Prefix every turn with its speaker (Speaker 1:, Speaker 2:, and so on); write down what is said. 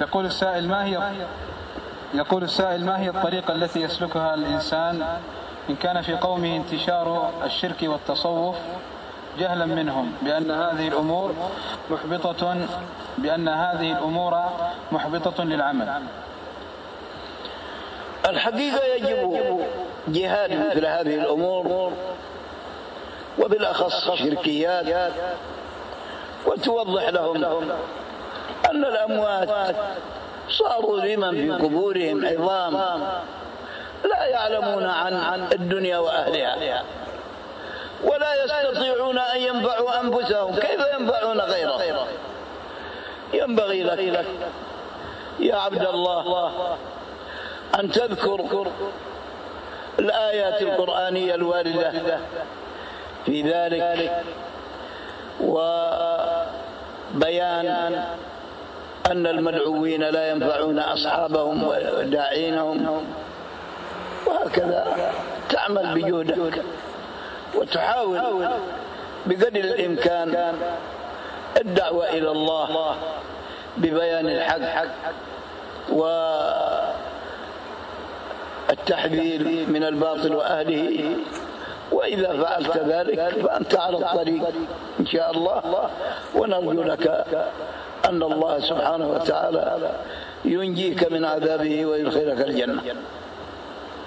Speaker 1: يقول السائل ما هي يقول السائل ما هي الطريقة التي يسلكها الإنسان إن كان في قومه انتشار الشرك والتصوف جهلا منهم بأن هذه الأمور محبطة بأن هذه الأمور محبطة للعمل.
Speaker 2: الحقيقة يجب جهاد مثل هذه الأمور وبالأخص الشركيات وتوضح لهم أن الأموات صاروا لمن في قبورهم عظام. لا يعلمون عن الدنيا وأهلها. ولا يستطيعون أن ينفعوا أنفسهم. كيف ينفعون غيرهم؟ ينبغي لك يا عبد الله أن تذكر الآيات القرآنية الواردة في ذلك. وبيان أن المدعوين لا ينفعون أصحابهم وداعينهم. وهكذا تعمل بجهدك وتحاول بقدر الإمكان الدعوة إلى الله ببيان الحق والتحذير من الباطل وأهله. وإذا فعلت ذلك فأنت على الطريق إن شاء الله. ونرجو لك أن الله سبحانه وتعالى ينجيك من عذابه ويدخلك الجنة.